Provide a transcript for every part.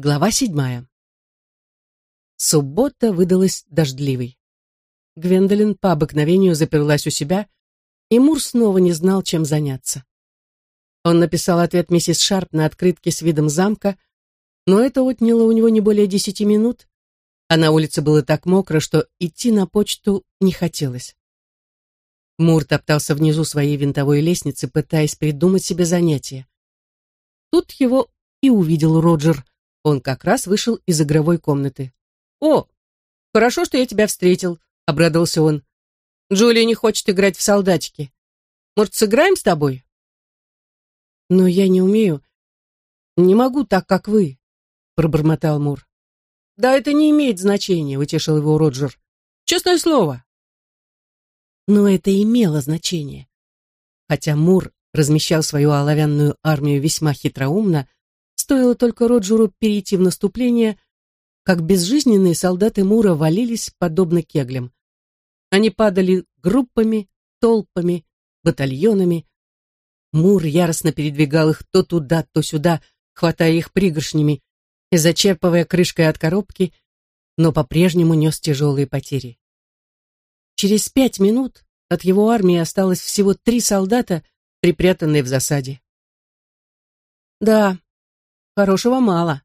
Глава седьмая. Суббота выдалась дождливой. Гвендолин по обыкновению заперлась у себя, и Мур снова не знал, чем заняться. Он написал ответ миссис Шарп на открытке с видом замка, но это отняло у него не более десяти минут, а на улице было так мокро, что идти на почту не хотелось. Мур топтался внизу своей винтовой лестницы, пытаясь придумать себе занятие. Тут его и увидел Роджер — он как раз вышел из игровой комнаты. «О, хорошо, что я тебя встретил», — обрадовался он. «Джулия не хочет играть в солдатики. Может, сыграем с тобой?» «Но я не умею. Не могу так, как вы», — пробормотал Мур. «Да это не имеет значения», — утешил его Роджер. «Честное слово». Но это имело значение. Хотя Мур размещал свою оловянную армию весьма хитроумно, Стоило только Роджеру перейти в наступление, как безжизненные солдаты Мура валились подобно кеглям. Они падали группами, толпами, батальонами. Мур яростно передвигал их то туда, то сюда, хватая их пригоршнями и зачерпывая крышкой от коробки, но по-прежнему нес тяжелые потери. Через пять минут от его армии осталось всего три солдата, припрятанные в засаде. Да, Хорошего мало,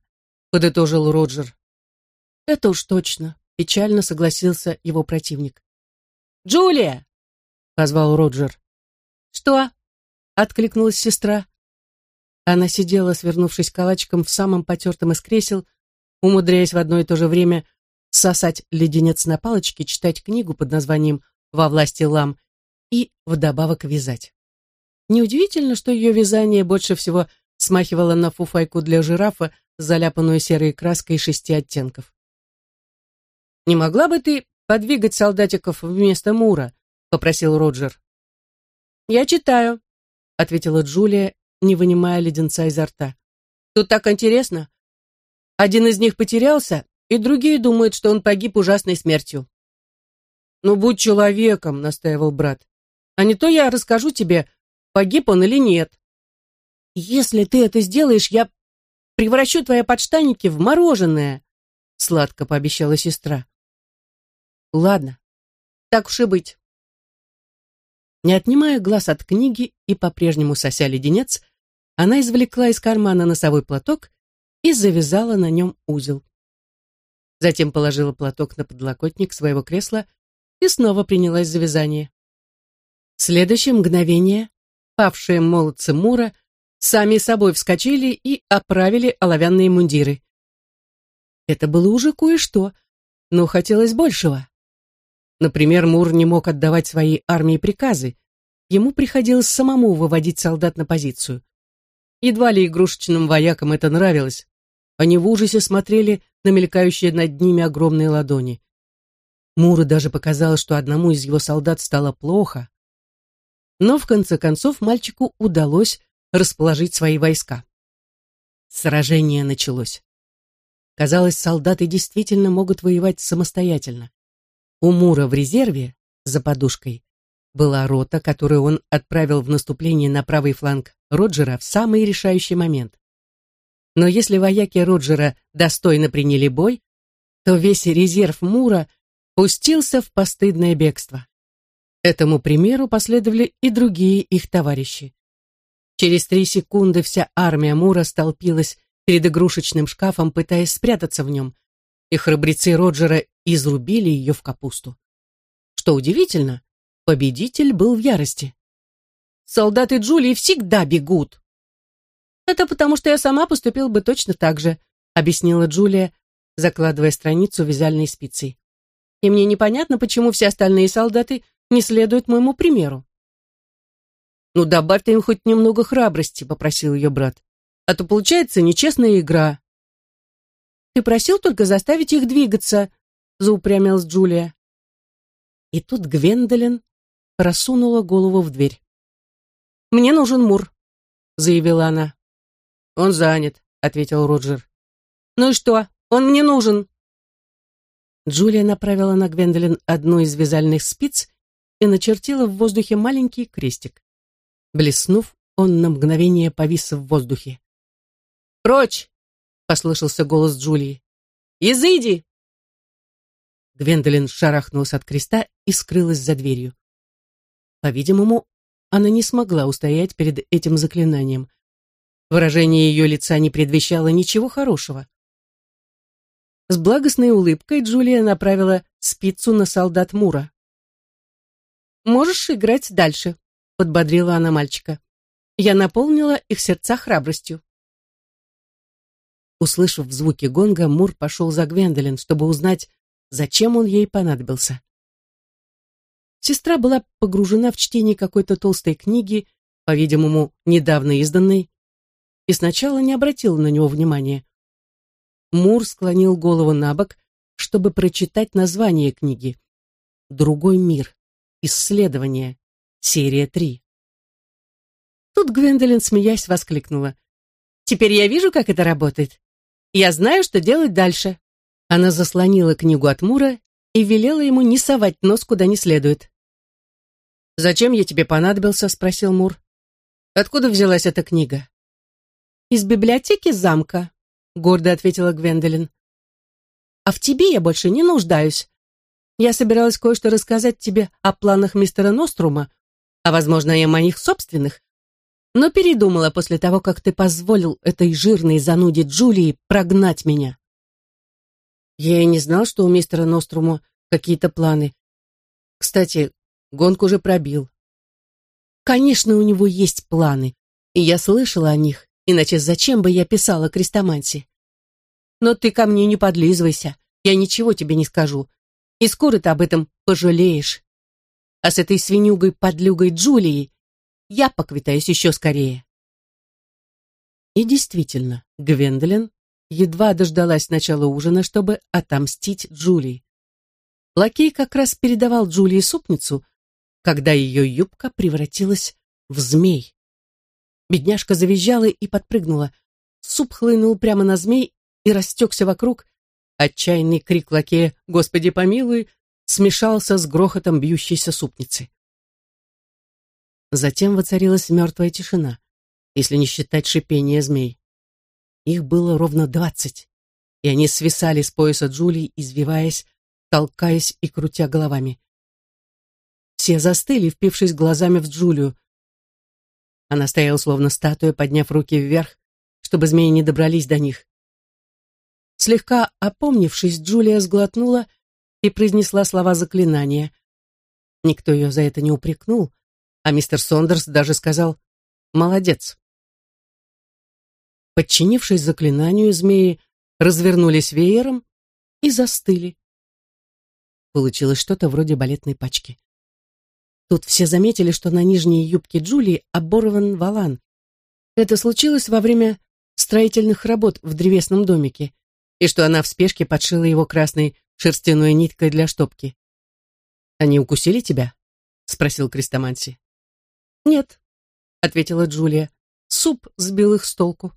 подытожил Роджер. Это уж точно, печально согласился его противник. Джулия! позвал Роджер. Что? откликнулась сестра. Она сидела, свернувшись калачиком в самом потертом из кресел, умудряясь в одно и то же время сосать леденец на палочке, читать книгу под названием «Во власти лам» и вдобавок вязать. Неудивительно, что ее вязание больше всего смахивала на фуфайку для жирафа, заляпанную серой краской шести оттенков. «Не могла бы ты подвигать солдатиков вместо Мура?» — попросил Роджер. «Я читаю», — ответила Джулия, не вынимая леденца изо рта. «Тут так интересно. Один из них потерялся, и другие думают, что он погиб ужасной смертью». «Ну, будь человеком», — настаивал брат. «А не то я расскажу тебе, погиб он или нет». «Если ты это сделаешь, я превращу твои подштанники в мороженое», — сладко пообещала сестра. «Ладно, так уж и быть». Не отнимая глаз от книги и по-прежнему сося леденец, она извлекла из кармана носовой платок и завязала на нем узел. Затем положила платок на подлокотник своего кресла и снова принялась за вязание. В следующее мгновение павшие молодцы Мура сами собой вскочили и оправили оловянные мундиры. Это было уже кое-что, но хотелось большего. Например, Мур не мог отдавать своей армии приказы, ему приходилось самому выводить солдат на позицию. Едва ли игрушечным воякам это нравилось. Они в ужасе смотрели на мелькающие над ними огромные ладони. Муру даже показалось, что одному из его солдат стало плохо. Но в конце концов мальчику удалось расположить свои войска. Сражение началось. Казалось, солдаты действительно могут воевать самостоятельно. У Мура в резерве, за подушкой, была рота, которую он отправил в наступление на правый фланг Роджера в самый решающий момент. Но если вояки Роджера достойно приняли бой, то весь резерв Мура пустился в постыдное бегство. Этому примеру последовали и другие их товарищи. Через три секунды вся армия Мура столпилась перед игрушечным шкафом, пытаясь спрятаться в нем, и храбрецы Роджера изрубили ее в капусту. Что удивительно, победитель был в ярости. «Солдаты Джулии всегда бегут!» «Это потому, что я сама поступила бы точно так же», объяснила Джулия, закладывая страницу вязальной спицей. «И мне непонятно, почему все остальные солдаты не следуют моему примеру». «Ну, добавь ты им хоть немного храбрости», — попросил ее брат. «А то получается нечестная игра». «Ты просил только заставить их двигаться», — заупрямилась Джулия. И тут Гвендолин просунула голову в дверь. «Мне нужен Мур», — заявила она. «Он занят», — ответил Роджер. «Ну и что? Он мне нужен». Джулия направила на Гвендолин одну из вязальных спиц и начертила в воздухе маленький крестик. Блеснув, он на мгновение повис в воздухе. «Прочь!» — послышался голос Джулии. «Изыди!» Гвендолин шарахнулась от креста и скрылась за дверью. По-видимому, она не смогла устоять перед этим заклинанием. Выражение ее лица не предвещало ничего хорошего. С благостной улыбкой Джулия направила спицу на солдат Мура. «Можешь играть дальше», — подбодрила она мальчика. «Я наполнила их сердца храбростью». Услышав звуки гонга, Мур пошел за Гвендолин, чтобы узнать, зачем он ей понадобился. Сестра была погружена в чтение какой-то толстой книги, по-видимому, недавно изданной, и сначала не обратила на него внимания. Мур склонил голову на бок, чтобы прочитать название книги «Другой мир. Исследование. Серия 3». Тут Гвендолин, смеясь, воскликнула. «Теперь я вижу, как это работает. Я знаю, что делать дальше». Она заслонила книгу от Мура и велела ему не совать нос куда не следует. «Зачем я тебе понадобился?» — спросил Мур. «Откуда взялась эта книга?» «Из библиотеки замка», — гордо ответила Гвендолин. «А в тебе я больше не нуждаюсь. Я собиралась кое-что рассказать тебе о планах мистера Нострума, а, возможно, и моих собственных, но передумала после того, как ты позволил этой жирной зануде Джулии прогнать меня». Я и не знал, что у мистера Нострума какие-то планы. Кстати, Гонку уже пробил. Конечно, у него есть планы, и я слышала о них, иначе зачем бы я писала крестоманси? Но ты ко мне не подлизывайся, я ничего тебе не скажу, и скоро ты об этом пожалеешь. А с этой свинюгой-подлюгой Джулией я поквитаюсь еще скорее. И действительно, Гвендолин едва дождалась начала ужина, чтобы отомстить Джулии. Лакей как раз передавал Джулии супницу, когда ее юбка превратилась в змей. Бедняжка завизжала и подпрыгнула. Суп хлынул прямо на змей и растекся вокруг. Отчаянный крик лакея «Господи помилуй!» Смешался с грохотом бьющейся супницы. Затем воцарилась мертвая тишина, если не считать шипения змей. Их было ровно двадцать, и они свисали с пояса Джулии, извиваясь, толкаясь и крутя головами. Все застыли, впившись глазами в Джулию. Она стояла словно статуя, подняв руки вверх, чтобы змеи не добрались до них. Слегка опомнившись, Джулия сглотнула и произнесла слова заклинания. Никто ее за это не упрекнул, а мистер Сондерс даже сказал «молодец». Подчинившись заклинанию, змеи развернулись веером и застыли. Получилось что-то вроде балетной пачки. Тут все заметили, что на нижней юбке Джулии оборван валан. Это случилось во время строительных работ в древесном домике, и что она в спешке подшила его красной шерстяной ниткой для штопки. «Они укусили тебя?» — спросил Крестоманси. «Нет», — ответила Джулия. «Суп сбил их с толку.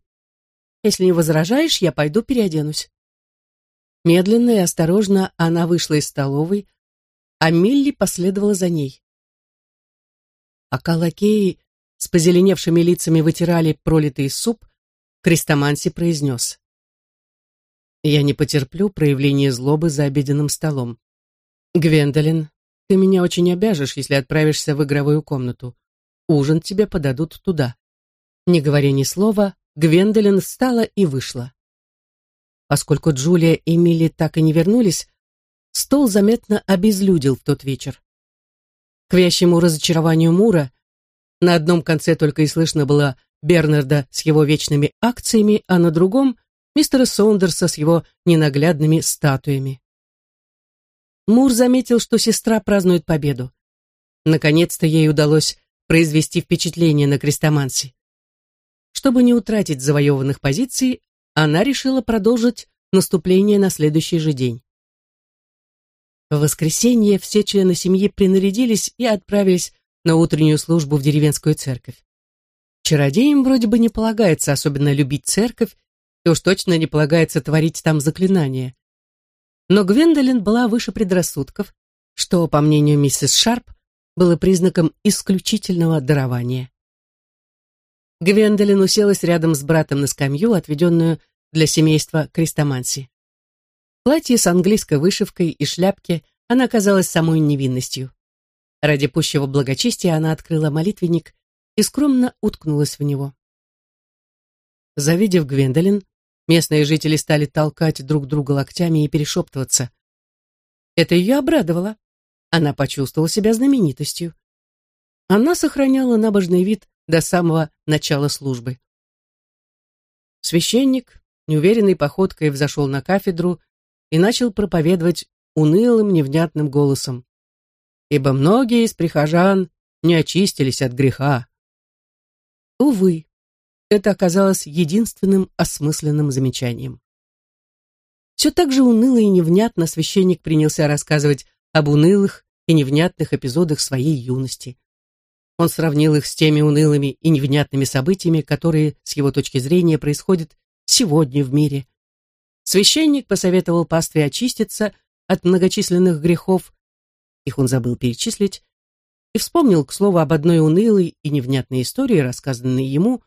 Если не возражаешь, я пойду переоденусь». Медленно и осторожно она вышла из столовой, а Милли последовала за ней. Пока лакеи с позеленевшими лицами вытирали пролитый суп, Крестоманси произнес. «Я не потерплю проявления злобы за обеденным столом. Гвендолин, ты меня очень обяжешь, если отправишься в игровую комнату. Ужин тебе подадут туда». Не говоря ни слова, Гвендолин встала и вышла. Поскольку Джулия и Милли так и не вернулись, стол заметно обезлюдил в тот вечер. К вящему разочарованию Мура на одном конце только и слышно было Бернарда с его вечными акциями, а на другом — мистера Сондерса с его ненаглядными статуями. Мур заметил, что сестра празднует победу. Наконец-то ей удалось произвести впечатление на крестомансе. Чтобы не утратить завоеванных позиций, она решила продолжить наступление на следующий же день. В воскресенье все члены семьи принарядились и отправились на утреннюю службу в деревенскую церковь. Чародеям вроде бы не полагается особенно любить церковь, и уж точно не полагается творить там заклинания. Но Гвендолин была выше предрассудков, что, по мнению миссис Шарп, было признаком исключительного дарования. Гвендолин уселась рядом с братом на скамью, отведенную для семейства Крестоманси. Платье с английской вышивкой и шляпки она казалась самой невинностью. Ради пущего благочестия она открыла молитвенник и скромно уткнулась в него. Завидев Гвендолин, местные жители стали толкать друг друга локтями и перешептываться. Это ее обрадовало. Она почувствовала себя знаменитостью. Она сохраняла набожный вид до самого начала службы. Священник неуверенной походкой взошел на кафедру и начал проповедовать унылым невнятным голосом. «Ибо многие из прихожан не очистились от греха». Увы, это оказалось единственным осмысленным замечанием. Все так же уныло и невнятно священник принялся рассказывать об унылых и невнятных эпизодах своей юности. Он сравнил их с теми унылыми и невнятными событиями, которые, с его точки зрения, происходят сегодня в мире. Священник посоветовал пастве очиститься от многочисленных грехов, их он забыл перечислить, и вспомнил, к слову, об одной унылой и невнятной истории, рассказанной ему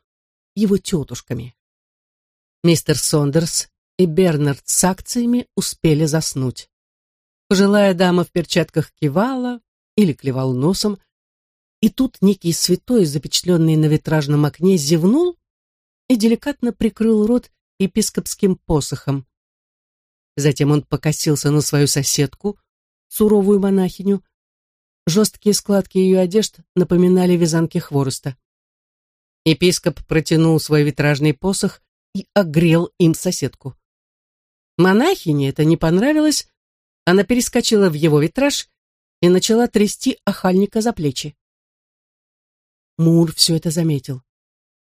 его тетушками. Мистер Сондерс и Бернард с акциями успели заснуть. Пожилая дама в перчатках кивала или клевал носом, и тут некий святой, запечатленный на витражном окне, зевнул и деликатно прикрыл рот епископским посохом. Затем он покосился на свою соседку, суровую монахиню. Жесткие складки ее одежд напоминали вязанки хвороста. Епископ протянул свой витражный посох и огрел им соседку. Монахине это не понравилось, она перескочила в его витраж и начала трясти охальника за плечи. Мур все это заметил.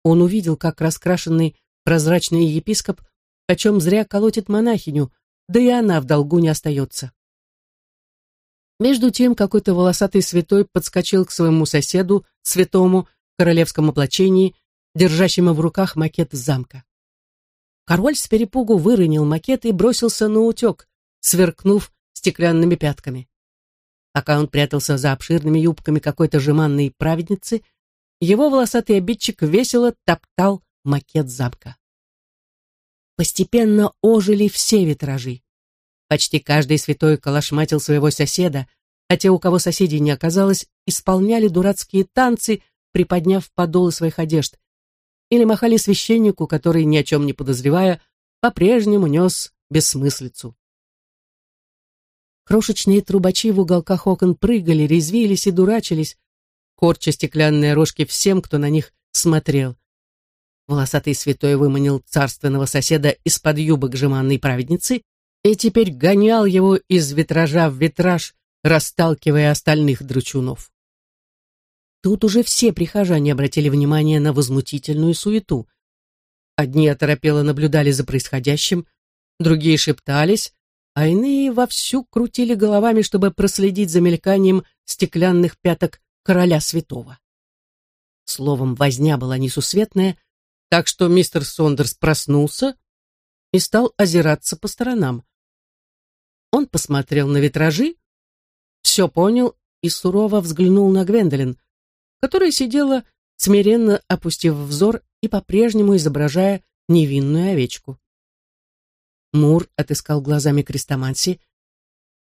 Он увидел, как раскрашенный прозрачный епископ почем зря колотит монахиню, да и она в долгу не остается. Между тем какой-то волосатый святой подскочил к своему соседу, святому, королевском облачении, держащему в руках макет замка. Король с перепугу выронил макет и бросился на утек, сверкнув стеклянными пятками. Пока он прятался за обширными юбками какой-то жеманной праведницы, его волосатый обидчик весело топтал макет замка. Постепенно ожили все витражи. Почти каждый святой калашматил своего соседа, а те, у кого соседей не оказалось, исполняли дурацкие танцы, приподняв подолы своих одежд, или махали священнику, который, ни о чем не подозревая, по-прежнему нес бессмыслицу. Крошечные трубачи в уголках окон прыгали, резвились и дурачились, корча стеклянные рожки всем, кто на них смотрел. Волосатый святой выманил царственного соседа из-под юбок жеманной праведницы и теперь гонял его из витража в витраж, расталкивая остальных дручунов. Тут уже все прихожане обратили внимание на возмутительную суету. Одни оторопело наблюдали за происходящим, другие шептались, а иные вовсю крутили головами, чтобы проследить за мельканием стеклянных пяток короля святого. Словом, возня была несусветная, так что мистер Сондерс проснулся и стал озираться по сторонам. Он посмотрел на витражи, все понял и сурово взглянул на Гвендолин, которая сидела, смиренно опустив взор и по-прежнему изображая невинную овечку. Мур отыскал глазами крестоманси.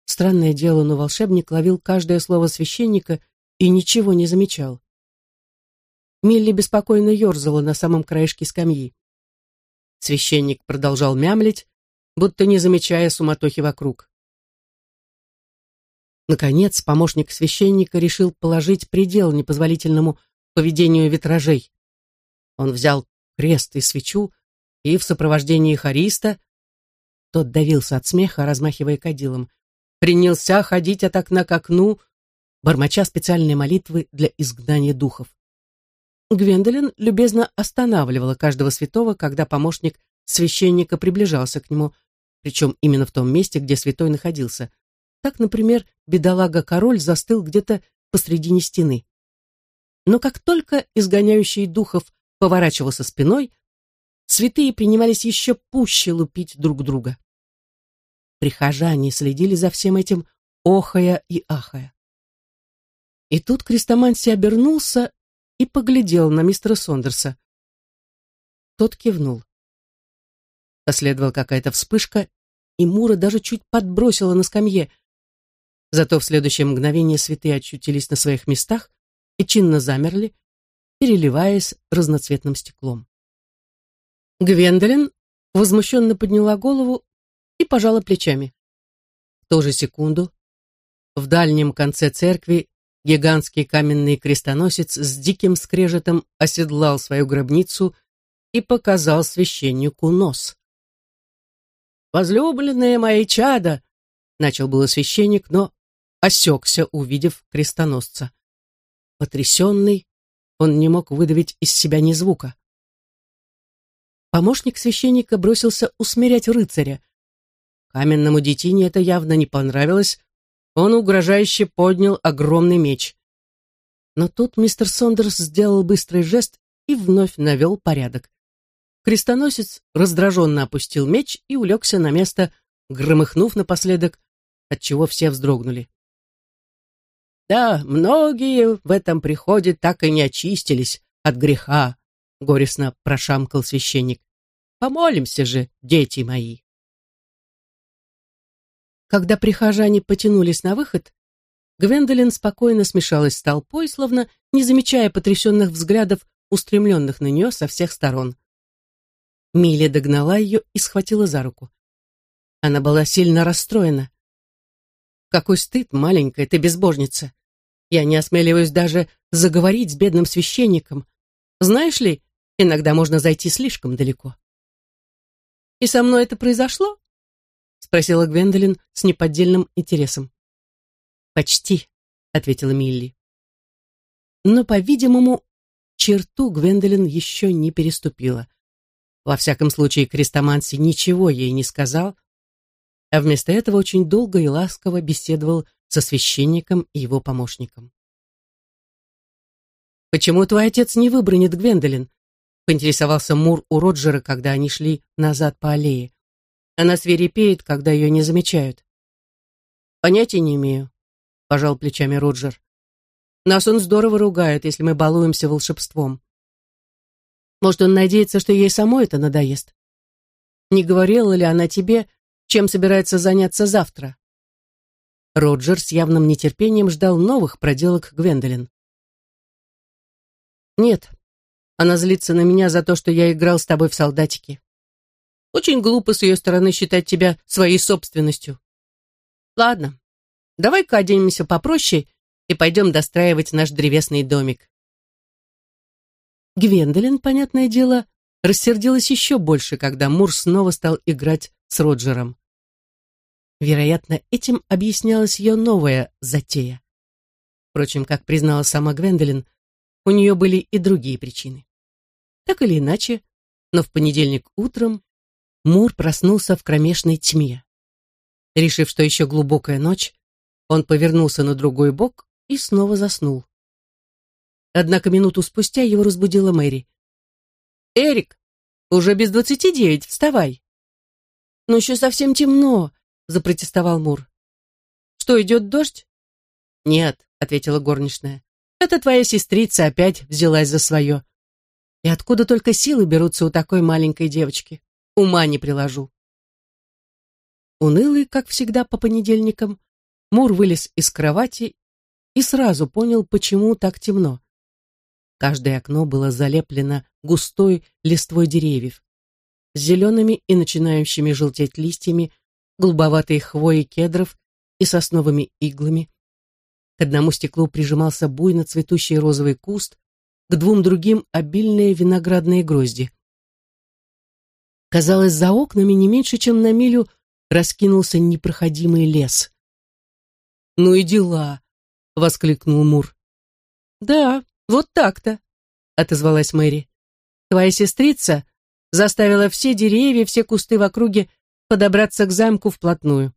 Странное дело, но волшебник ловил каждое слово священника и ничего не замечал. Милли беспокойно ерзала на самом краешке скамьи. Священник продолжал мямлить, будто не замечая суматохи вокруг. Наконец, помощник священника решил положить предел непозволительному поведению витражей. Он взял крест и свечу и в сопровождении хариста, тот давился от смеха, размахивая кадилом, принялся ходить от окна к окну, бормоча специальные молитвы для изгнания духов. Гвендолин любезно останавливала каждого святого, когда помощник священника приближался к нему, причем именно в том месте, где святой находился. Так, например, бедолага-король застыл где-то посредине стены. Но как только изгоняющий духов поворачивался спиной, святые принимались еще пуще лупить друг друга. Прихожане следили за всем этим, охая и ахая. И тут Крестоманси обернулся и поглядел на мистера Сондерса. Тот кивнул. Последовала какая-то вспышка, и Мура даже чуть подбросила на скамье. Зато в следующее мгновение святые очутились на своих местах и чинно замерли, переливаясь разноцветным стеклом. Гвендолин возмущенно подняла голову и пожала плечами. В ту же секунду в дальнем конце церкви гигантский каменный крестоносец с диким скрежетом оседлал свою гробницу и показал священнику нос. «Возлюбленные мои чада!» — начал было священник, но осекся, увидев крестоносца. Потрясенный, он не мог выдавить из себя ни звука. Помощник священника бросился усмирять рыцаря. Каменному детине это явно не понравилось, он угрожающе поднял огромный меч. Но тут мистер Сондерс сделал быстрый жест и вновь навел порядок. Крестоносец раздраженно опустил меч и улегся на место, громыхнув напоследок, отчего все вздрогнули. «Да, многие в этом приходе так и не очистились от греха», — горестно прошамкал священник. «Помолимся же, дети мои». Когда прихожане потянулись на выход, Гвендолин спокойно смешалась с толпой, словно не замечая потрясенных взглядов, устремленных на нее со всех сторон. Миля догнала ее и схватила за руку. Она была сильно расстроена. «Какой стыд, маленькая ты безбожница! Я не осмеливаюсь даже заговорить с бедным священником. Знаешь ли, иногда можно зайти слишком далеко». «И со мной это произошло?» — спросила Гвендолин с неподдельным интересом. «Почти», — ответила Милли. Но, по-видимому, черту Гвендолин еще не переступила. Во всяком случае, Крестоманси ничего ей не сказал, а вместо этого очень долго и ласково беседовал со священником и его помощником. «Почему твой отец не выбронит Гвендолин?» — поинтересовался Мур у Роджера, когда они шли назад по аллее. Она свирепеет, когда ее не замечают. «Понятия не имею», — пожал плечами Роджер. «Нас он здорово ругает, если мы балуемся волшебством. Может, он надеется, что ей самой это надоест? Не говорила ли она тебе, чем собирается заняться завтра? Роджер с явным нетерпением ждал новых проделок Гвендолин. «Нет, она злится на меня за то, что я играл с тобой в солдатики. Очень глупо с ее стороны считать тебя своей собственностью. Ладно, давай-ка оденемся попроще и пойдем достраивать наш древесный домик. Гвендолин, понятное дело, рассердилась еще больше, когда Мур снова стал играть с Роджером. Вероятно, этим объяснялась ее новая затея. Впрочем, как признала сама Гвендолин, у нее были и другие причины. Так или иначе, но в понедельник утром Мур проснулся в кромешной тьме. Решив, что еще глубокая ночь, он повернулся на другой бок и снова заснул. Однако минуту спустя его разбудила Мэри. «Эрик, уже без двадцати девять, вставай!» «Но еще совсем темно», — запротестовал Мур. «Что, идет дождь?» «Нет», — ответила горничная. «Это твоя сестрица опять взялась за свое. И откуда только силы берутся у такой маленькой девочки? Ума не приложу». Унылый, как всегда по понедельникам, Мур вылез из кровати и сразу понял, почему так темно. Каждое окно было залеплено густой листвой деревьев, с зелеными и начинающими желтеть листьями, голубоватой хвоей кедров и сосновыми иглами. К одному стеклу прижимался буйно цветущий розовый куст, к двум другим обильные виноградные грозди. Казалось, за окнами не меньше, чем на милю раскинулся непроходимый лес. «Ну и дела!» — воскликнул Мур. «Да, «Вот так-то», — отозвалась Мэри. «Твоя сестрица заставила все деревья, все кусты в округе подобраться к замку вплотную.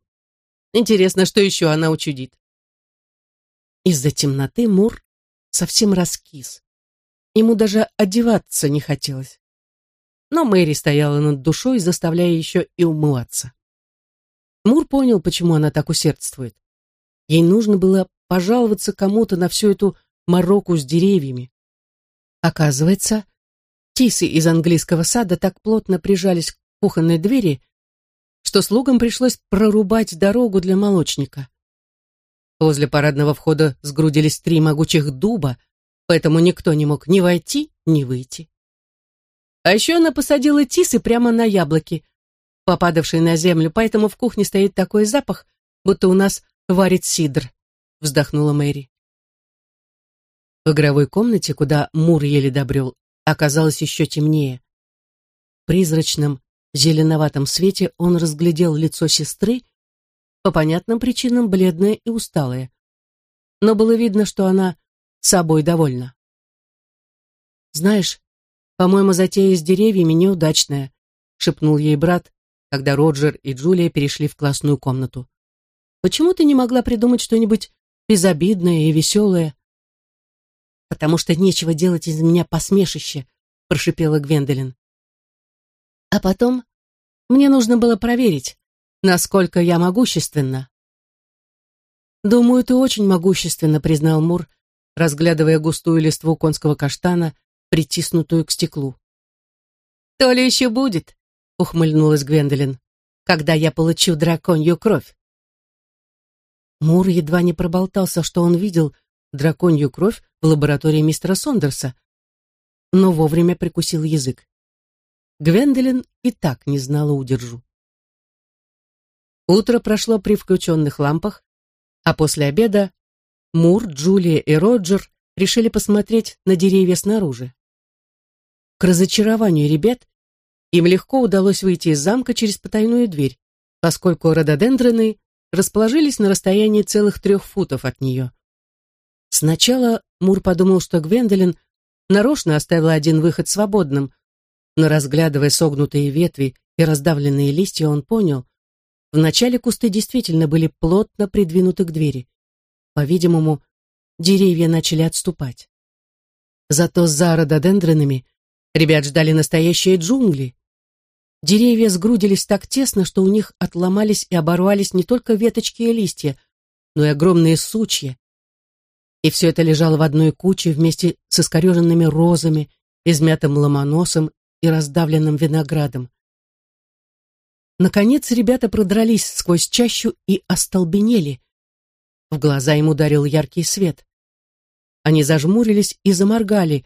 Интересно, что еще она учудит?» Из-за темноты Мур совсем раскис. Ему даже одеваться не хотелось. Но Мэри стояла над душой, заставляя еще и умываться. Мур понял, почему она так усердствует. Ей нужно было пожаловаться кому-то на всю эту мороку с деревьями. Оказывается, тисы из английского сада так плотно прижались кухонной двери, что слугам пришлось прорубать дорогу для молочника. Возле парадного входа сгрудились три могучих дуба, поэтому никто не мог ни войти, ни выйти. А еще она посадила тисы прямо на яблоки, попадавшие на землю, поэтому в кухне стоит такой запах, будто у нас варит сидр, вздохнула Мэри. В игровой комнате, куда Мур еле добрел, оказалось еще темнее. В призрачном, зеленоватом свете он разглядел лицо сестры, по понятным причинам бледное и усталое. Но было видно, что она собой довольна. «Знаешь, по-моему, затея с деревьями неудачная», шепнул ей брат, когда Роджер и Джулия перешли в классную комнату. «Почему ты не могла придумать что-нибудь безобидное и веселое?» Потому что нечего делать из меня посмешище», — прошипела Гвендолин. «А потом мне нужно было проверить, насколько я могущественна». «Думаю, ты очень могущественно», — признал Мур, разглядывая густую листву конского каштана, притиснутую к стеклу. «То ли еще будет», — ухмыльнулась Гвендолин, «когда я получу драконью кровь». Мур едва не проболтался, что он видел драконью кровь в лаборатории мистера Сондерса, но вовремя прикусил язык. Гвендолин и так не знала удержу. Утро прошло при включенных лампах, а после обеда Мур, Джулия и Роджер решили посмотреть на деревья снаружи. К разочарованию ребят им легко удалось выйти из замка через потайную дверь, поскольку рододендроны расположились на расстоянии целых трех футов от нее. Сначала Мур подумал, что Гвендолин нарочно оставила один выход свободным, но, разглядывая согнутые ветви и раздавленные листья, он понял, вначале кусты действительно были плотно придвинуты к двери. По-видимому, деревья начали отступать. Зато за рододендронами ребят ждали настоящие джунгли. Деревья сгрудились так тесно, что у них отломались и оборвались не только веточки и листья, но и огромные сучья, и все это лежало в одной куче вместе с искореженными розами, измятым ломоносом и раздавленным виноградом. Наконец ребята продрались сквозь чащу и остолбенели. В глаза им ударил яркий свет. Они зажмурились и заморгали,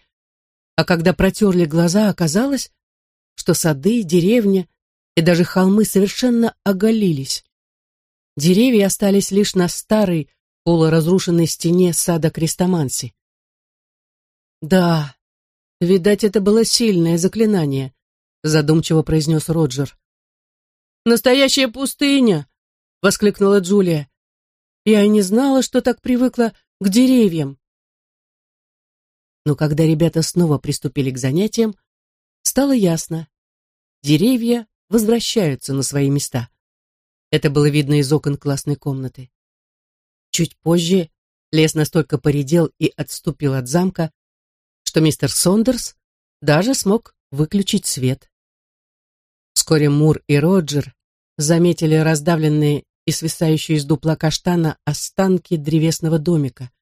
а когда протерли глаза, оказалось, что сады, деревня и даже холмы совершенно оголились. Деревья остались лишь на старой, полуразрушенной стене сада Крестоманси. «Да, видать, это было сильное заклинание», задумчиво произнес Роджер. «Настоящая пустыня!» — воскликнула Джулия. «Я и не знала, что так привыкла к деревьям». Но когда ребята снова приступили к занятиям, стало ясно. Деревья возвращаются на свои места. Это было видно из окон классной комнаты. Чуть позже лес настолько поредел и отступил от замка, что мистер Сондерс даже смог выключить свет. Вскоре Мур и Роджер заметили раздавленные и свисающие из дупла каштана останки древесного домика.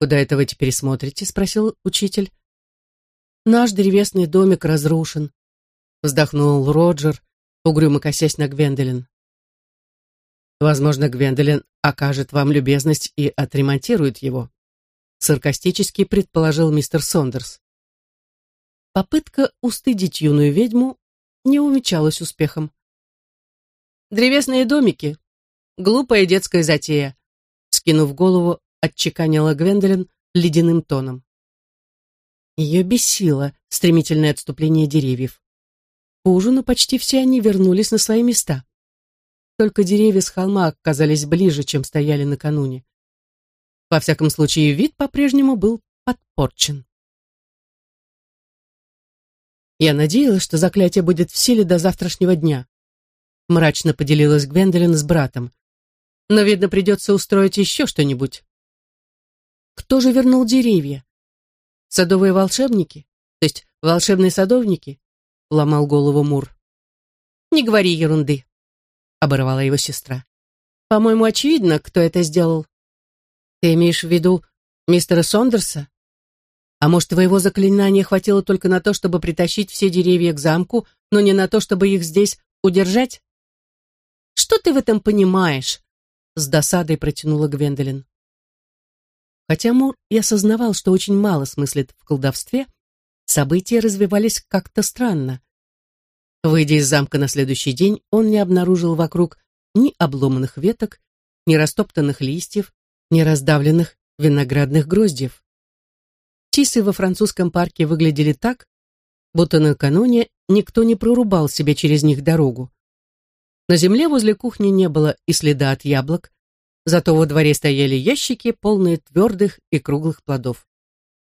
«Куда это вы теперь смотрите?» — спросил учитель. «Наш древесный домик разрушен», — вздохнул Роджер, угрюмо косясь на Гвендолин. Возможно, Гвендолин окажет вам любезность и отремонтирует его», саркастически предположил мистер Сондерс. Попытка устыдить юную ведьму не увенчалась успехом. «Древесные домики. Глупая детская затея», скинув голову, отчеканила Гвендолин ледяным тоном. Ее бесило стремительное отступление деревьев. К ужину почти все они вернулись на свои места. Только деревья с холма оказались ближе, чем стояли накануне. Во всяком случае, вид по-прежнему был подпорчен. Я надеялась, что заклятие будет в силе до завтрашнего дня. Мрачно поделилась Гвендолин с братом. Но, видно, придется устроить еще что-нибудь. Кто же вернул деревья? Садовые волшебники? То есть волшебные садовники? Ломал голову Мур. Не говори ерунды оборвала его сестра. По-моему, очевидно, кто это сделал. Ты имеешь в виду мистера Сондерса? А может, твоего заклинания хватило только на то, чтобы притащить все деревья к замку, но не на то, чтобы их здесь удержать? Что ты в этом понимаешь? С досадой протянула Гвендолин. Хотя Мур и осознавал, что очень мало смыслит в колдовстве, события развивались как-то странно. Выйдя из замка на следующий день, он не обнаружил вокруг ни обломанных веток, ни растоптанных листьев, ни раздавленных виноградных гроздьев. Тисы во французском парке выглядели так, будто накануне никто не прорубал себе через них дорогу. На земле возле кухни не было и следа от яблок, зато во дворе стояли ящики, полные твердых и круглых плодов.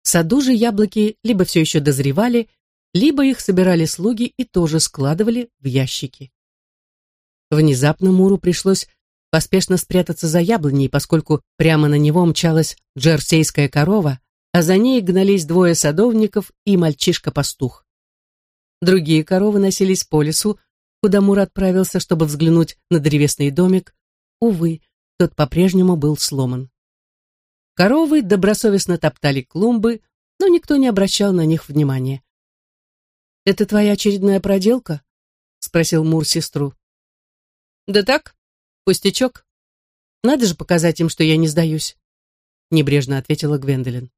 В саду же яблоки либо все еще дозревали, либо их собирали слуги и тоже складывали в ящики. Внезапно Муру пришлось поспешно спрятаться за яблоней, поскольку прямо на него мчалась джерсейская корова, а за ней гнались двое садовников и мальчишка-пастух. Другие коровы носились по лесу, куда Мур отправился, чтобы взглянуть на древесный домик. Увы, тот по-прежнему был сломан. Коровы добросовестно топтали клумбы, но никто не обращал на них внимания. «Это твоя очередная проделка?» — спросил Мур сестру. «Да так, пустячок. Надо же показать им, что я не сдаюсь», — небрежно ответила Гвендолин.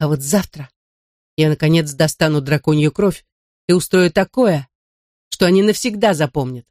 «А вот завтра я, наконец, достану драконью кровь и устрою такое, что они навсегда запомнят.